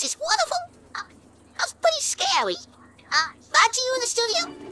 this is wonderful. Uh, that's pretty scary. Uh, back to you in the studio.